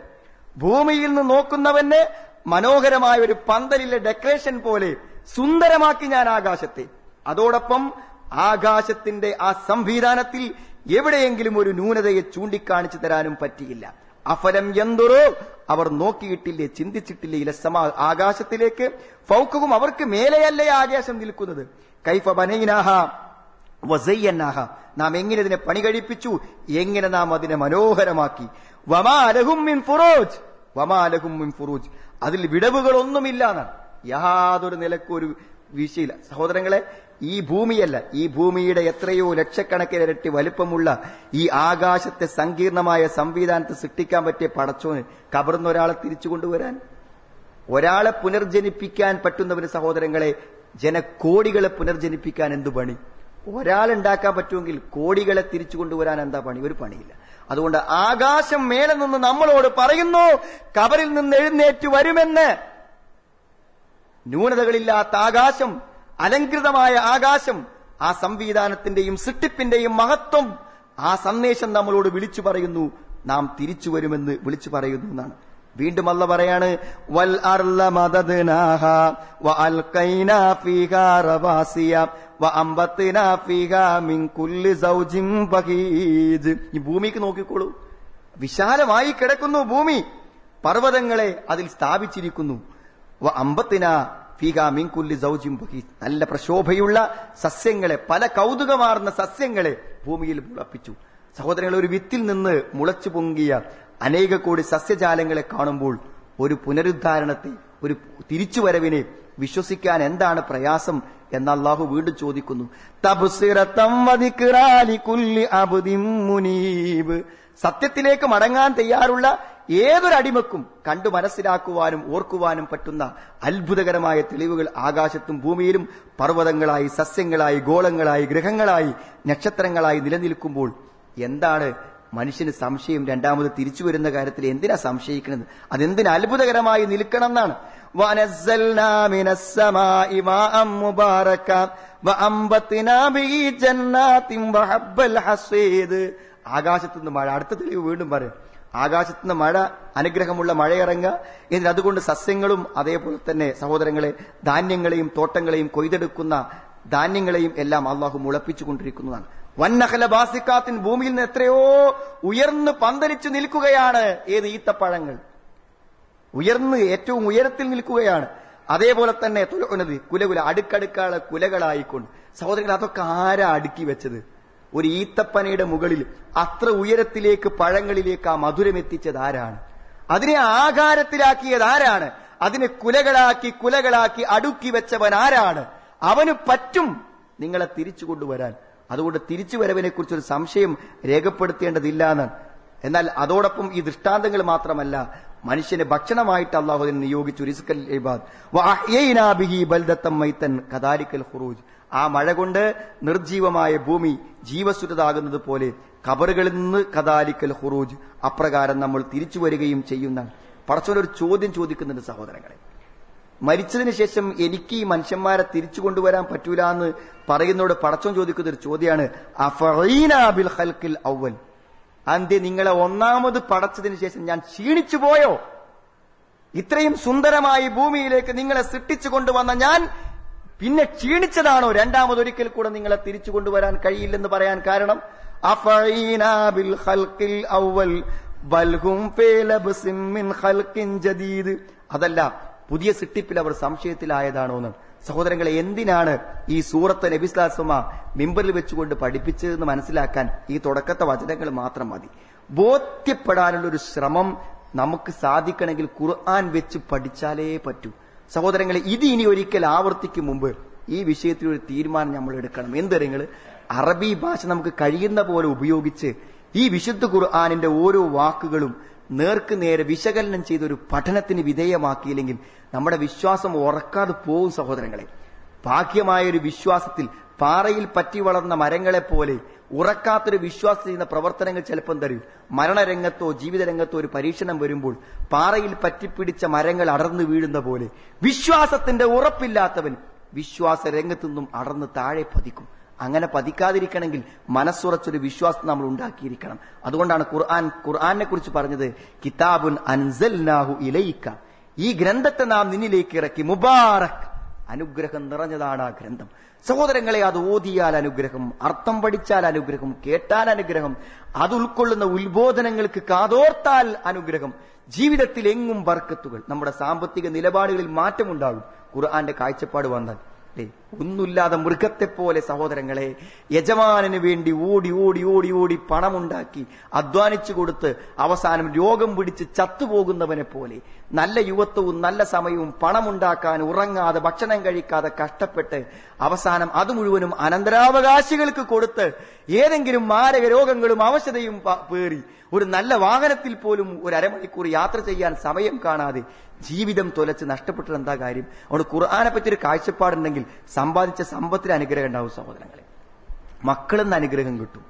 ഭൂമിയിൽ നിന്ന് നോക്കുന്നവന് മനോഹരമായ ഒരു പന്തലിലെ ഡെക്കറേഷൻ പോലെ സുന്ദരമാക്കി ഞാൻ ആകാശത്തെ. അതോടൊപ്പം ആകാശത്തിന്റെ ആ സംവിധാനത്തിൽ എവിടെയെങ്കിലും ഒരു ന്യൂനതയെ ചൂണ്ടിക്കാണിച്ചു തരാനും പറ്റിയില്ല. അഫലം എന്തൊരോ? അവർ നോക്കിയിട്ടില്ലേ ചിന്തിച്ചിട്ടില്ലേ ഇലസമ ആകാശത്തിലേക്ക്? ഫൗക്കവും അവർക്ക് മേലെയല്ലേ ആകാശം നിൽക്കുന്നത്. കൈഫ ബനൈനാഹ വസയ്യന്നാഹ. നാം എങ്ങനെ ഇതിനെ പണി കഴിപ്പിച്ചു? എങ്ങനെ നാം അതിനെ മനോഹരമാക്കി? വമാലഹും മിൻ വമാലഹും മിൻ ഫുറൂജ്. അതിൽ വിടവുകളൊന്നുമില്ല എന്നാണ്. യാതൊരു നിലക്കൊരു വീശയില്ല സഹോദരങ്ങളെ ഈ ഭൂമിയല്ല. ഈ ഭൂമിയുടെ എത്രയോ ലക്ഷക്കണക്കിന് ഇരട്ടി വലുപ്പമുള്ള ഈ ആകാശത്തെ സങ്കീർണമായ സംവിധാനത്തെ സൃഷ്ടിക്കാൻ പറ്റിയ പടച്ചോന് കബർന്ന് ഒരാളെ തിരിച്ചു കൊണ്ടുവരാൻ? ഒരാളെ പുനർജനിപ്പിക്കാൻ പറ്റുന്നവന് സഹോദരങ്ങളെ ജനക്കോടികളെ പുനർജനിപ്പിക്കാൻ എന്തു പണി? ഒരാളുണ്ടാക്കാൻ പറ്റുമെങ്കിൽ കോടികളെ തിരിച്ചു കൊണ്ടുവരാൻ എന്താ പണി? ഒരു പണിയില്ല. അതുകൊണ്ട് ആകാശം മേലെ നിന്ന് നമ്മളോട് പറയുന്നു കബറിൽ നിന്ന് എഴുന്നേറ്റ് വരുമെന്ന്. ന്യൂനതകളില്ലാത്ത ആകാശം അലങ്കൃതമായ ആകാശം ആ സംവിധാനത്തിന്റെയും സൃഷ്ടിപ്പിന്റെയും മഹത്വം ആ സന്ദേശം നമ്മളോട് വിളിച്ചു പറയുന്നു നാം തിരിച്ചു വരുമെന്ന് വിളിച്ചു പറയുന്നു എന്നാണ്. വീണ്ടും അല്ല പറയാണ് വൽ അർല മദദ്നാഹ വ അൽഖൈനാ ഫീഹാ റവാസിയ വ അംബത്തിനാ ഫീഹാ മിൻ കുല്ലി സൗജിൻ ബഹീജ് ഈ ഭൂമിക്ക് നോക്കിക്കോളൂ. വിശാലമായി കിടക്കുന്നു ഭൂമി. പർവതങ്ങളെ അതിൽ സ്ഥാപിച്ചിരിക്കുന്നു. വ അമ്പത്തിന ഫീഹ മിൻകുല്ലി സൗജിം ബഹീജ് നല്ല പ്രശോഭയുള്ള സസ്യങ്ങളെ പല കൗതുകമാർന്ന സസ്യങ്ങളെ ഭൂമിയിൽ മുളപ്പിച്ചു. സഹോദരങ്ങളെ ഒരു വിത്തിൽ നിന്ന് മുളച്ചു പൊങ്ങിയ അനേക കോടി സസ്യജാലങ്ങളെ കാണുമ്പോൾ ഒരു പുനരുദ്ധാരണത്തെ ഒരു തിരിച്ചുവരവിനെ വിശ്വസിക്കാൻ എന്താണ് പ്രയാസം എന്ന് അള്ളാഹു വീണ്ടും ചോദിക്കുന്നു. സത്യത്തിലേക്ക് മടങ്ങാൻ തയ്യാറുള്ള ഏതൊരു അടിമക്കും കണ്ടു മനസ്സിലാക്കുവാനും ഓർക്കുവാനും പറ്റുന്ന അത്ഭുതകരമായ തെളിവുകൾ ആകാശത്തും ഭൂമിയിലും പർവതങ്ങളായി സസ്യങ്ങളായി ഗോളങ്ങളായി ഗ്രഹങ്ങളായി നക്ഷത്രങ്ങളായി നിലനിൽക്കുമ്പോൾ എന്താണ് മനുഷ്യന് സംശയം രണ്ടാമത് തിരിച്ചു വരുന്ന കാര്യത്തിൽ എന്തിനാ സംശയിക്കുന്നത്? അതെന്തിന് അത്ഭുതകരമായി നിൽക്കണം എന്നാണ് ആകാശത്തുനിന്ന് മഴ. അടുത്ത തെളിവ് വീണ്ടും പറയാം. ആകാശത്തുനിന്ന് മഴ അനുഗ്രഹമുള്ള മഴയിറങ്ങുക. എന്നിട്ട് അതുകൊണ്ട് സസ്യങ്ങളും അതേപോലെ തന്നെ സഹോദരങ്ങളെ ധാന്യങ്ങളെയും തോട്ടങ്ങളെയും കൊയ്തെടുക്കുന്ന ധാന്യങ്ങളെയും എല്ലാം അള്ളാഹു മുളപ്പിച്ചുകൊണ്ടിരിക്കുന്നതാണ് വന്നഹല ബാസിക്കാത്തിൻ ഭൂമിയിൽ നിന്ന് എത്രയോ ഉയർന്ന് പന്തലിച്ചു നിൽക്കുകയാണ് ഏത് ഈത്തപ്പഴങ്ങൾ. ഉയർന്ന് ഏറ്റവും ഉയരത്തിൽ നിൽക്കുകയാണ്. അതേപോലെ തന്നെ തുലകുനത് കുലകുല അടുക്കടുക്കാളെ കുലകളായിക്കൊണ്ട്. സഹോദരങ്ങൾ അതൊക്കെ ആരാ അടുക്കി വെച്ചത്? ഒരു ഈത്തപ്പനയുടെ മുകളിൽ അത്ര ഉയരത്തിലേക്ക് പഴങ്ങളിലേക്ക് ആ മധുരം എത്തിച്ചത് ആരാണ്? അതിനെ ആകാരത്തിലാക്കിയത് ആരാണ്? അതിനെ കുലകളാക്കി കുലകളാക്കി അടുക്കി വെച്ചവൻ ആരാണ്? അവന് പറ്റും നിങ്ങളെ തിരിച്ചു കൊണ്ടുവരാൻ. അതുകൊണ്ട് തിരിച്ചു വരവിനെ കുറിച്ചൊരു സംശയം രേഖപ്പെടുത്തേണ്ടതില്ല എന്നാണ് എന്നാൽ അതോടൊപ്പം ഈ ദൃഷ്ടാന്തങ്ങൾ മാത്രമല്ല മനുഷ്യന് ഭക്ഷണമായിട്ട് അള്ളാഹു അതിനെ നിയോഗിച്ചു റിസ്കൽ ഇബാദ്. ഹുറൂജ് ആ മഴ കൊണ്ട് നിർജീവമായ ഭൂമി ജീവസുരതാകുന്നത് പോലെ കബറുകളിൽ നിന്ന് കദാലിക്കൽ ഖുറൂജ് അപ്രകാരം നമ്മൾ തിരിച്ചു വരികയും ചെയ്യുന്ന പറച്ചൊരു ചോദ്യം ചോദിക്കുന്നുണ്ട് സഹോദരങ്ങളെ. മരിച്ചതിന് ശേഷം എനിക്ക് ഈ മനുഷ്യന്മാരെ തിരിച്ചു കൊണ്ടുവരാൻ പറ്റൂല എന്ന് പറയുന്നതോട് പടച്ചോൻ ചോദിക്കുന്ന ഒരു ചോദ്യമാണ് അഫഈന ബിൽ ഖൽഖിൽ അവൽ അന്ത്യ നിങ്ങളെ ഒന്നാമത് പടച്ചതിന് ശേഷം ഞാൻ ക്ഷീണിച്ചു പോയോ? ഇത്രയും സുന്ദരമായി ഭൂമിയിലേക്ക് നിങ്ങളെ സൃഷ്ടിച്ചു കൊണ്ടുവന്ന ഞാൻ പിന്നെ ക്ഷീണിച്ചതാണോ? രണ്ടാമതൊരിക്കൽ കൂടെ നിങ്ങളെ തിരിച്ചു കൊണ്ടുവരാൻ കഴിയില്ലെന്ന് പറയാൻ കാരണം അഫഈന ബിൽ ഖൽഖിൽ അവൽ ബൽ ഹും ഫീ ലബ്സിൻ ഖൽഖിൻ ജദീദ്. അതല്ല പുതിയ സിട്ടിപ്പിൽ അവർ സംശയത്തിലായതാണോ എന്ന്. സഹോദരങ്ങളെ എന്തിനാണ് ഈ സൂറത്ത് നബിസ്ലാസമ മിമ്പറിൽ വെച്ചുകൊണ്ട് പഠിപ്പിച്ചതെന്ന് മനസ്സിലാക്കാൻ ഈ തുടക്കത്തെ വചനങ്ങൾ മാത്രം മതി. ബോധ്യപ്പെടാനുള്ള ഒരു ശ്രമം നമുക്ക് സാധിക്കണമെങ്കിൽ ഖുർആൻ വെച്ച് പഠിച്ചാലേ പറ്റൂ. സഹോദരങ്ങളെ ഇത് ഇനി ഒരിക്കൽ ആവർത്തിക്കും മുമ്പ് ഈ വിഷയത്തിൽ ഒരു തീരുമാനം നമ്മൾ എടുക്കണം. എന്തെങ്കിൽ അറബി ഭാഷ നമുക്ക് കഴിയുന്ന പോലെ ഉപയോഗിച്ച് ഈ വിശുദ്ധ ഖുർആാനിന്റെ ഓരോ വാക്കുകളും നേർക്ക് നേരെ വിശകലനം ചെയ്ത ഒരു പഠനത്തിന് വിധേയമാക്കിയില്ലെങ്കിൽ നമ്മുടെ വിശ്വാസം ഉറക്കാതെ പോവും സഹോദരങ്ങളെ. ഭാഗ്യമായ ഒരു വിശ്വാസത്തിൽ പാറയിൽ പറ്റി വളർന്ന മരങ്ങളെ പോലെ ഉറക്കാത്തൊരു വിശ്വാസം ചെയ്യുന്ന പ്രവർത്തനങ്ങൾ ചിലപ്പം തരും. മരണരംഗത്തോ ജീവിതരംഗത്തോ ഒരു പരീക്ഷണം വരുമ്പോൾ പാറയിൽ പറ്റിപ്പിടിച്ച മരങ്ങൾ അടർന്നു വീഴുന്ന പോലെ വിശ്വാസത്തിന്റെ ഉറപ്പില്ലാത്തവൻ വിശ്വാസ രംഗത്തു നിന്നും അടർന്ന് താഴെ പതിക്കും. അങ്ങനെ പതിക്കാതിരിക്കണമെങ്കിൽ മനസ്സുറച്ചൊരു വിശ്വാസം നമ്മൾ ഉണ്ടാക്കിയിരിക്കണം. അതുകൊണ്ടാണ് ഖുർആൻ ഖുർആനെ കുറിച്ച് പറഞ്ഞത് കിതാബുൻ അൻസൽനാഹു ഇലയിക്ക ഈ ഗ്രന്ഥത്തെ നാം നിന്നിലേക്ക് ഇറക്കി. മുബാറക്. അനുഗ്രഹം നിറഞ്ഞതാണ് ആ ഗ്രന്ഥം. സഹോദരങ്ങളെ അത് ഓതിയാൽ അനുഗ്രഹം അർത്ഥം പഠിച്ചാൽ അനുഗ്രഹം കേട്ടാൽ അനുഗ്രഹം അത് ഉൾക്കൊള്ളുന്ന ഉത്ബോധനങ്ങൾക്ക് കാതോർത്താൽ അനുഗ്രഹം ജീവിതത്തിൽ എങ്ങും ബർക്കത്തുകൾ നമ്മുടെ സാമ്പത്തിക നിലപാടുകളിൽ മാറ്റമുണ്ടാകും. ഖുർആന്റെ കാഴ്ചപ്പാട് വന്നാൽ അല്ലേ ഒന്നുമില്ലാതെ മൃഗത്തെ പോലെ സഹോദരങ്ങളെ യജമാനന് വേണ്ടി ഓടി ഓടി ഓടി ഓടി പണമുണ്ടാക്കി അധ്വാനിച്ചു കൊടുത്ത് അവസാനം രോഗം പിടിച്ച് ചത്തുപോകുന്നവനെ പോലെ നല്ല യുവത്വവും നല്ല സമയവും പണമുണ്ടാക്കാൻ ഉറങ്ങാതെ ഭക്ഷണം കഴിക്കാതെ കഷ്ടപ്പെട്ട് അവസാനം അത് മുഴുവനും അനന്തരാവകാശികൾക്ക് കൊടുത്ത് ഏതെങ്കിലും മാരക രോഗങ്ങളും അവശതയും പേറി ഒരു നല്ല വാഹനത്തിൽ പോലും ഒരു അരമണിക്കൂർ യാത്ര ചെയ്യാൻ സമയം കാണാതെ ജീവിതം തൊലച്ച് നഷ്ടപ്പെട്ടിട്ട് എന്താ കാര്യം? അവിടെ ഖുർആാനെ പറ്റി ഒരു കാഴ്ചപ്പാടുണ്ടെങ്കിൽ സമ്പാദിച്ച സമ്പത്തിന് അനുഗ്രഹം ഉണ്ടാവും സഹോദരങ്ങളെ. മക്കളെന്ന് അനുഗ്രഹം കിട്ടും.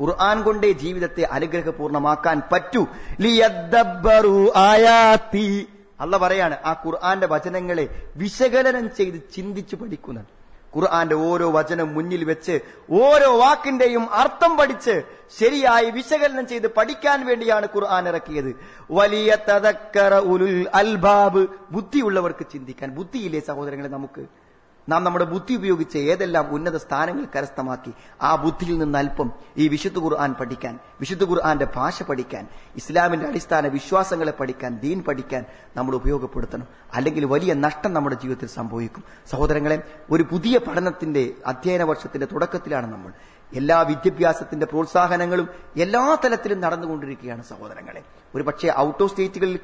ഖുർആൻ കൊണ്ടേ ജീവിതത്തെ അനുഗ്രഹപൂർണമാക്കാൻ പറ്റൂ. അല്ല പറയാണ് ആ ഖുർആന്റെ വചനങ്ങളെ വിശകലനം ചെയ്ത് ചിന്തിച്ചു പഠിക്കുന്നത്. ഖുർആന്റെ ഓരോ വചനം മുന്നിൽ വെച്ച് ഓരോ വാക്കിന്റെയും അർത്ഥം പഠിച്ച് ശരിയായി വിശകലനം ചെയ്ത് പഠിക്കാൻ വേണ്ടിയാണ് ഖുർആൻ ഇറക്കിയത്. വലിയ തതക്കറ ഉലുൽ അൽബാബ്. ബുദ്ധിയുള്ളവർക്ക് ചിന്തിക്കാൻ. ബുദ്ധിയില്ലേ സഹോദരങ്ങളെ നമുക്ക്? നാം നമ്മുടെ ബുദ്ധി ഉപയോഗിച്ച് ഏതെല്ലാം ഉന്നത സ്ഥാനങ്ങൾ കരസ്ഥമാക്കി ആ ബുദ്ധിയിൽ നിന്ന് അല്പം ഈ വിശുദ്ധ ഖുർആൻ പഠിക്കാൻ വിശുദ്ധ ഖുർആന്റെ ഭാഷ പഠിക്കാൻ ഇസ്ലാമിന്റെ അടിസ്ഥാന വിശ്വാസങ്ങളെ പഠിക്കാൻ ദീൻ പഠിക്കാൻ നമ്മൾ ഉപയോഗപ്പെടുത്തണം. അല്ലെങ്കിൽ വലിയ നഷ്ടം നമ്മുടെ ജീവിതത്തിൽ സംഭവിക്കും. സഹോദരങ്ങളെ ഒരു പുതിയ പഠനത്തിന്റെ അധ്യയന വർഷത്തിന്റെ തുടക്കത്തിലാണ് നമ്മൾ. എല്ലാ വിദ്യാഭ്യാസത്തിന്റെ പ്രോത്സാഹനങ്ങളും എല്ലാ തലത്തിലും നടന്നുകൊണ്ടിരിക്കുകയാണ് സഹോദരങ്ങളെ. ഒരു പക്ഷേ ഔട്ട് ഓഫ് സ്റ്റേറ്റുകളിൽ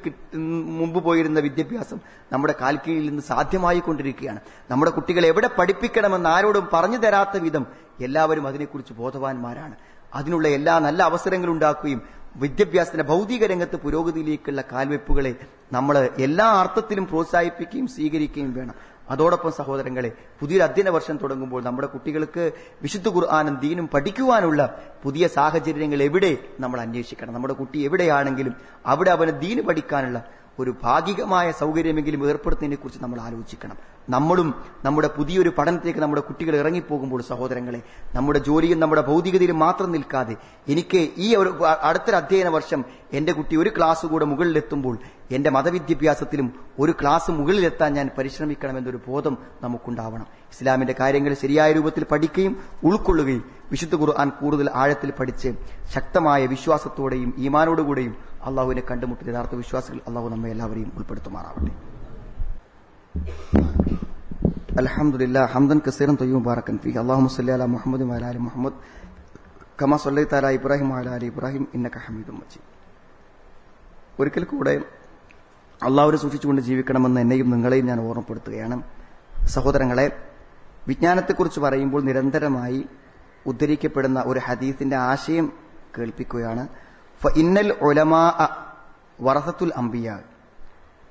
മുമ്പ് പോയിരുന്ന വിദ്യാഭ്യാസം നമ്മുടെ കാൽക്കീഴിൽ നിന്ന് സാധ്യമായിക്കൊണ്ടിരിക്കുകയാണ്. നമ്മുടെ കുട്ടികളെ എവിടെ പഠിപ്പിക്കണമെന്ന് ആരോടും പറഞ്ഞു തരാത്ത വിധം എല്ലാവരും അതിനെക്കുറിച്ച് ബോധവാന്മാരാണ്. അതിനുള്ള എല്ലാ നല്ല അവസരങ്ങളും ഉണ്ടാക്കുകയും വിദ്യാഭ്യാസത്തിന്റെ ഭൗതിക രംഗത്ത് പുരോഗതിയിലേക്കുള്ള കാൽവെപ്പുകളെ നമ്മൾ എല്ലാ അർത്ഥത്തിലും പ്രോത്സാഹിപ്പിക്കുകയും സ്വീകരിക്കുകയും വേണം. അതോടൊപ്പം സഹോദരങ്ങളെ പുതിയൊരു അധ്യയന വർഷം തുടങ്ങുമ്പോൾ നമ്മുടെ കുട്ടികൾക്ക് വിശുദ്ധ ഖുർആാനും ദീനും പഠിക്കുവാനുള്ള പുതിയ സാഹചര്യങ്ങൾ എവിടെ നമ്മൾ അന്വേഷിക്കണം? നമ്മുടെ കുട്ടി എവിടെയാണെങ്കിലും അവിടെ അവന് ദീന് പഠിക്കാനുള്ള ഒരു ഭാഗികമായ സൗകര്യമെങ്കിലും ഏർപ്പെടുത്തുന്നതിനെ കുറിച്ച് നമ്മൾ ആലോചിക്കണം. നമ്മളും നമ്മുടെ പുതിയൊരു പഠനത്തിലേക്ക് നമ്മുടെ കുട്ടികൾ ഇറങ്ങിപ്പോകുമ്പോൾ സഹോദരങ്ങളെ നമ്മുടെ ജോലിയും നമ്മുടെ ഭൗതികതയിലും മാത്രം നിൽക്കാതെ എനിക്ക് ഈ ഒരു അടുത്തൊരു അധ്യയന വർഷം എന്റെ കുട്ടി ഒരു ക്ലാസ് കൂടെ മുകളിലെത്തുമ്പോൾ എന്റെ മതവിദ്യാഭ്യാസത്തിലും ഒരു ക്ലാസ് മുകളിലെത്താൻ ഞാൻ പരിശ്രമിക്കണം എന്നൊരു ബോധം നമുക്കുണ്ടാവണം. ഇസ്ലാമിന്റെ കാര്യങ്ങൾ ശരിയായ രൂപത്തിൽ പഠിക്കുകയും ഉൾക്കൊള്ളുകയും വിശുദ്ധ ഖുർആൻ കൂടുതൽ ആഴത്തിൽ പഠിച്ച് ശക്തമായ വിശ്വാസത്തോടെയും ഈമാനോടുകൂടെയും അള്ളാഹുവിനെ കണ്ടുമുട്ടിയ യഥാർത്ഥ വിശ്വാസികൾ അള്ളാഹു നമ്മെ എല്ലാവരെയും ഉൾപ്പെടുത്തുമാറാവട്ടെ. ഹംദൻ കസീറൻ അല മുഹമ്മദ് ഇബ്രാഹിം മജീദ്. ഒരിക്കൽ കൂടെ അള്ളാഹുരെ സൂക്ഷിച്ചുകൊണ്ട് ജീവിക്കണമെന്ന് എന്നെയും നിങ്ങളെയും ഞാൻ ഓർമ്മപ്പെടുത്തുകയാണ്. സഹോദരങ്ങളെ വിജ്ഞാനത്തെക്കുറിച്ച് പറയുമ്പോൾ നിരന്തരമായി ഉദ്ധരിക്കപ്പെടുന്ന ഒരു ഹദീസിന്റെ ആശയം കേൾപ്പിക്കുകയാണ്. ഇന്നൽ ഒലമാ വറസത്തുൽ അംബിയ.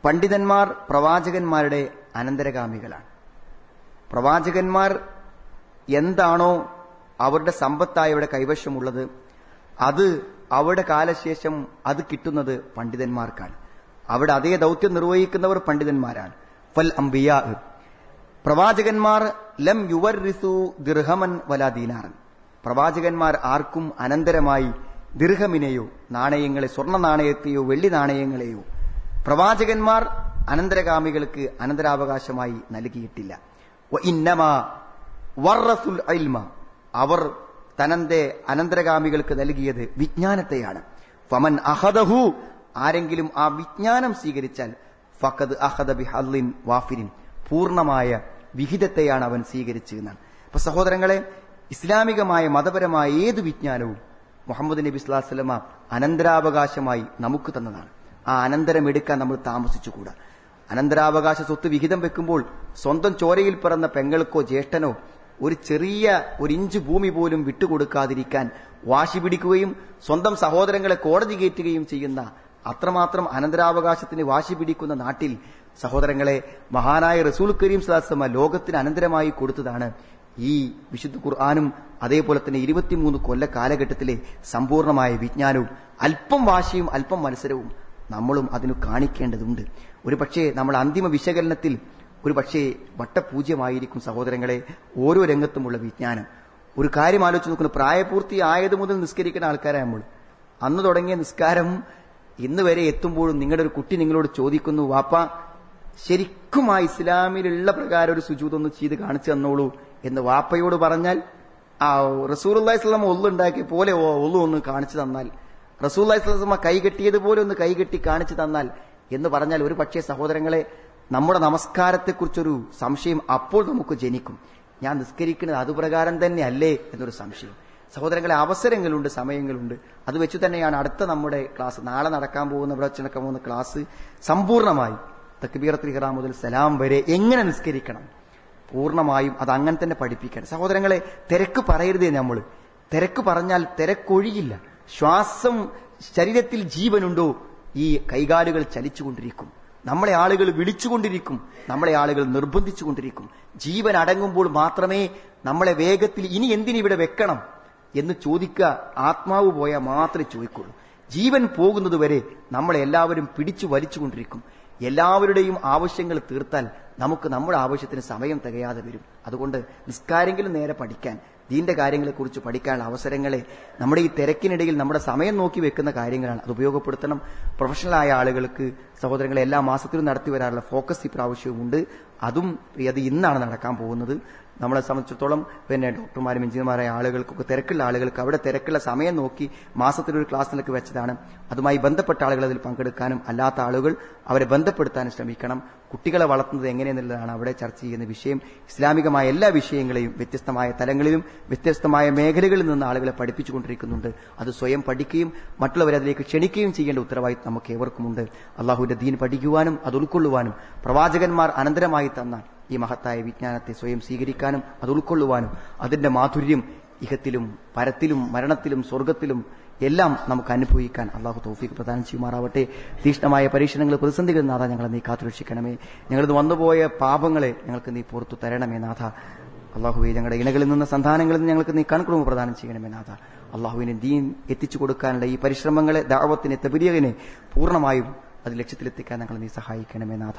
പണ്ഡിതന്മാർ പ്രവാചകന്മാരുടെ അനന്തരഗാമികളാണ്. പ്രവാചകന്മാർ എന്താണോ അവരുടെ സമ്പത്തായി അവിടെ കൈവശമുള്ളത് അത് അവരുടെ കാലശേഷം അത് കിട്ടുന്നത് പണ്ഡിതന്മാർക്കാണ്. അവിടെ അതേ ദൗത്യം നിർവഹിക്കുന്നവർ പണ്ഡിതന്മാരാണ്. ഫൽ അംബിയാ. പ്രവാചകന്മാർ ലം യുവർരിസു ദിർഹമൻ വലാ ദീനാറൻ. പ്രവാചകന്മാർ ആർക്കും അനന്തരമായി ദിർഹമിനെയോ നാണയങ്ങളെ സ്വർണ നാണയത്തെയോ വെള്ളി നാണയങ്ങളെയോ. പ്രവാചകന്മാർ അനന്തരകാമികൾക്ക് അനന്തരാവകാശമായി നൽകിയിട്ടില്ല. അവർ തനന്റെ അനന്തരകാമികൾക്ക് നൽകിയത് വിജ്ഞാനത്തെയാണ്. ഫമൻ അഹദഹു. ആരെങ്കിലും ആ വിജ്ഞാനം സ്വീകരിച്ചാൽ ഫഖദ് അഹദ ബിഹല്ലിൻ വാഫിരിൻ. പൂർണമായ വിഹിതത്തെയാണ് അവൻ സ്വീകരിച്ചതെന്നാണ്. അപ്പൊ സഹോദരങ്ങളെ ഇസ്ലാമികമായ മതപരമായ ഏത് വിജ്ഞാനവും മുഹമ്മദ് നബി സ്വലാസ്ലമ അനന്തരാവകാശമായി നമുക്ക് തന്നതാണ്. ആ അനന്തരം എടുക്കാൻ നമ്മൾ താമസിച്ചുകൂടാ. അനന്തരാവകാശ സ്വത്ത് വിഹിതം വെക്കുമ്പോൾ സ്വന്തം ചോരയിൽ പിറന്ന പെങ്ങൾക്കോ ജ്യേഷ്ഠനോ ഒരു ചെറിയ ഒരു ഇഞ്ച് ഭൂമി പോലും വിട്ടുകൊടുക്കാതിരിക്കാൻ വാശി പിടിക്കുകയും സ്വന്തം സഹോദരങ്ങളെ കോടതി കയറ്റുകയും ചെയ്യുന്ന അത്രമാത്രം അനന്തരാവകാശത്തിന് വാശി പിടിക്കുന്ന നാട്ടിൽ സഹോദരങ്ങളെ മഹാനായ റസൂൽ കരീം സലാസ്ലമ ലോകത്തിന് അനന്തരമായി കൊടുത്തതാണ് ഈ വിശുദ്ധ ഖുർആാനും അതേപോലെ തന്നെ ഇരുപത്തിമൂന്ന് കൊല്ല കാലഘട്ടത്തിലെ സമ്പൂർണമായ വിജ്ഞാനവും അല്പം വാശിയും അല്പം മത്സരവും നമ്മളും അതിനു കാണിക്കേണ്ടതുണ്ട്. ഒരു പക്ഷേ നമ്മൾ അന്തിമ വിശകലനത്തിൽ ഒരു പക്ഷേ വട്ടപൂജ്യമായിരിക്കും സഹോദരങ്ങളെ ഓരോ രംഗത്തുമുള്ള വിജ്ഞാനം. ഒരു കാര്യം ആലോചിച്ച് നോക്കുന്നു പ്രായപൂർത്തി ആയത് മുതൽ നിസ്കരിക്കുന്ന ആൾക്കാരാണ് നമ്മൾ. അന്ന് തുടങ്ങിയ നിസ്കാരം ഇന്ന് വരെ എത്തുമ്പോഴും നിങ്ങളുടെ ഒരു കുട്ടി നിങ്ങളോട് ചോദിക്കുന്നു വാപ്പ ശരിക്കും ആ ഇസ്ലാമിലുള്ള പ്രകാരം ഒരു സുജൂതൊന്ന് ചെയ്ത് കാണിച്ചു തന്നോളൂ. എന്ന് വാപ്പയോട് പറഞ്ഞാൽ ആ റസൂൽ അള്ളാഹിസ്ലാം ഒല്ലുണ്ടാക്കിയ പോലെ ഒല്ലു ഒന്ന് കാണിച്ചു തന്നാൽ. റസൂൽ കൈ കെട്ടിയതുപോലെ ഒന്ന് കൈ കെട്ടി കാണിച്ചു തന്നാൽ എന്ന് പറഞ്ഞാൽ ഒരു പക്ഷേ സഹോദരങ്ങളെ നമ്മുടെ നമസ്കാരത്തെക്കുറിച്ചൊരു സംശയം അപ്പോൾ നമുക്ക് ജനിക്കും. ഞാൻ നിസ്കരിക്കുന്നത് അതുപ്രകാരം തന്നെ അല്ലേ എന്നൊരു സംശയം. സഹോദരങ്ങളെ അവസരങ്ങളുണ്ട് സമയങ്ങളുണ്ട്. അത് വെച്ച് തന്നെയാണ് അടുത്ത നമ്മുടെ ക്ലാസ്. നാളെ നടക്കാൻ പോകുന്ന ഇവിടെ വെച്ച് പോകുന്ന ക്ലാസ് സമ്പൂർണമായി തക്ബീറത്തിൽ ഇഹ്റാം മുതൽ സലാം വരെ എങ്ങനെ നിസ്കരിക്കണം? പൂർണമായും അത് അങ്ങനെ തന്നെ പഠിപ്പിക്കണം. സഹോദരങ്ങളെ തിരക്ക് പറയരുതേ നമ്മൾ. തിരക്ക് പറഞ്ഞാൽ തിരക്കൊഴിയില്ല. ശ്വാസം ശരീരത്തിൽ ജീവനുണ്ടോ ഈ കൈകാലുകൾ ചലിച്ചുകൊണ്ടിരിക്കും. നമ്മളെ ആളുകൾ വിളിച്ചുകൊണ്ടിരിക്കും. നമ്മളെ ആളുകൾ നിർബന്ധിച്ചുകൊണ്ടിരിക്കും. ജീവൻ അടങ്ങുമ്പോൾ മാത്രമേ നമ്മളെ വേഗത്തിൽ ഇനി എന്തിനിവിടെ വെക്കണം എന്ന് ചോദിക്കുക ആത്മാവ് പോയാൽ മാത്രമേ ചോദിക്കുള്ളൂ. ജീവൻ പോകുന്നതുവരെ നമ്മളെ എല്ലാവരും പിടിച്ചു വലിച്ചുകൊണ്ടിരിക്കും. എല്ലാവരുടെയും ആവശ്യങ്ങൾ തീർത്താൽ നമുക്ക് നമ്മുടെ ആവശ്യത്തിന് സമയം തികയാതെ വരും. അതുകൊണ്ട് നിസ്കാരെങ്കിലും നേരെ പഠിക്കാൻ ദീന്റെ കാര്യങ്ങളെക്കുറിച്ച് പഠിക്കാനുള്ള അവസരങ്ങളെ നമ്മുടെ ഈ തിരക്കിനിടയിൽ നമ്മുടെ സമയം നോക്കി വെക്കുന്ന കാര്യങ്ങളാണ് അത് ഉപയോഗപ്പെടുത്തണം. പ്രൊഫഷണലായ ആളുകൾക്ക് സഹോദരങ്ങളെ എല്ലാ മാസത്തിലും നടത്തി വരാനുള്ള ഫോക്കസ് ഇപ്രാവശ്യവുമുണ്ട് അതും അത് ഇന്നാണ് നടക്കാൻ പോകുന്നത്. നമ്മളെ സംബന്ധിച്ചിടത്തോളം പിന്നെ ഡോക്ടർമാരും എഞ്ചിനീയർമാരായ ആളുകൾക്കൊക്കെ തിരക്കുള്ള ആളുകൾക്ക് അവിടെ തിരക്കുള്ള സമയം നോക്കി മാസത്തിലൊരു ക്ലാസ്സിലൊക്കെ വെച്ചതാണ്. അതുമായി ബന്ധപ്പെട്ട ആളുകൾ അതിൽ പങ്കെടുക്കാനും അല്ലാത്ത ആളുകൾ അവരെ ബന്ധപ്പെടുത്താനും ശ്രമിക്കണം. കുട്ടികളെ വളർത്തുന്നത് എങ്ങനെയെന്നുള്ളതാണ് അവിടെ ചർച്ച ചെയ്യുന്ന വിഷയം. ഇസ്ലാമികമായ എല്ലാ വിഷയങ്ങളെയും വ്യത്യസ്തമായ തലങ്ങളിലും വ്യത്യസ്തമായ മേഖലകളിൽ നിന്ന് ആളുകളെ പഠിപ്പിച്ചുകൊണ്ടിരിക്കുന്നുണ്ട്. അത് സ്വയം പഠിക്കുകയും മറ്റുള്ളവരെ അതിലേക്ക് ക്ഷണിക്കുകയും ചെയ്യേണ്ട ഉത്തരവാദിത്വം നമുക്ക് ഏവർക്കുമുണ്ട്. അള്ളാഹുവിന്റെ ദീൻ പഠിക്കുവാനും അത് ഉൾക്കൊള്ളുവാനും പ്രവാചകന്മാർ അനന്തരമായി തന്ന ഈ മഹത്തായ വിജ്ഞാനത്തെ സ്വയം സ്വീകരിക്കാനും അത് ഉൾക്കൊള്ളുവാനും അതിന്റെ മാധുര്യം ഇഹത്തിലും പരത്തിലും മരണത്തിലും സ്വർഗത്തിലും എല്ലാം നമുക്ക് അനുഭവിക്കാൻ അള്ളാഹു തൗഫീഖ് പ്രദാനം ചെയ്യുമാറാവട്ടെ. തീക്ഷ്ണമായ പരീക്ഷണങ്ങൾ പ്രതിസന്ധികൾ നാഥ ഞങ്ങളെ നീ കാത്തുരക്ഷിക്കണമേ. ഞങ്ങളിത് വന്നുപോയ പാപങ്ങളെ ഞങ്ങൾക്ക് നീ പുറത്തു തരണമേ നാഥ. അള്ളാഹുവെ ഞങ്ങളുടെ ഇണകളിൽ നിന്ന് സന്താനങ്ങളിൽ നിന്ന് ഞങ്ങൾക്ക് നീ കൺകുടുംബ പ്രദാനം ചെയ്യണമേ നാഥ. അള്ളാഹുവിനെ ദീൻ എത്തിച്ചു കൊടുക്കാനുള്ള ഈ പരിശ്രമങ്ങളെ ദാവത്തിനെ തബിരിയകിനെ പൂർണമായും അത് ലക്ഷ്യത്തിലെത്തിക്കാൻ ഞങ്ങൾ നീ സഹായിക്കണമേ നാഥ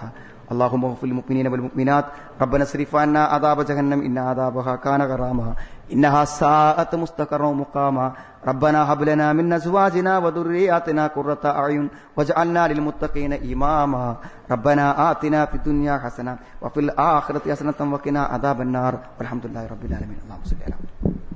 അള്ളാഹുമുഹഫുൽ മുക്മിനീന വൽ മുക്മിനാത്ത് റബ്ബന സ്രിഫാന്ന ആദാബ ജഹന്നം ഇന്ന ആദാബഹ കാന ഖറാമ ഇന്നഹ സാഅത്ത് മുസ്തഖറ മുഖാമ റബ്ബന ഹബ് ലനാ മിൻ അസ്വാജിനാ വദുർരിയാതിനാ ഖുറത അയുൻ വജ്അൽനാ ലിൽ മുത്തഖീന ഇമാമ റബ്ബന ആതിനാ ഫിദ് ദുനിയാ ഹസന വഫിൽ ആഖിറതി ഹസനതൻ വഖിനാ അദാബന്നാർ വൽഹംദുലില്ലാഹി റബ്ബിൽ ആലമീൻ അല്ലാഹു സുബ്ഹാനഹു